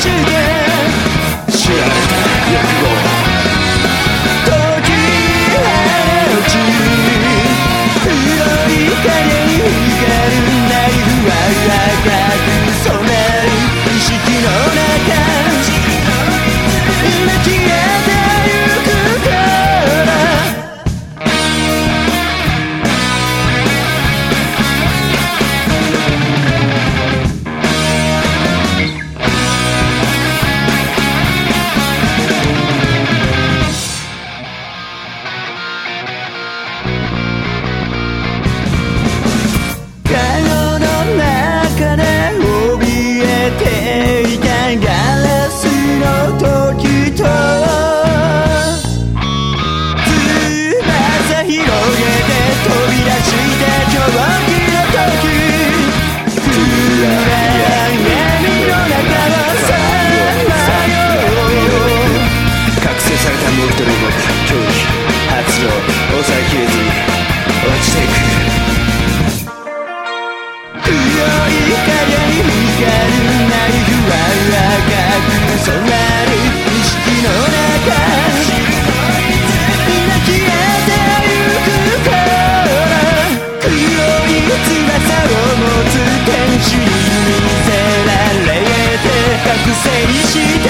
世界。起。切落ちてくる黒い影に光るナイフは赤く染まる意識の中みんな消えてゆくから黒い翼を持つ天使に見せられて覚醒して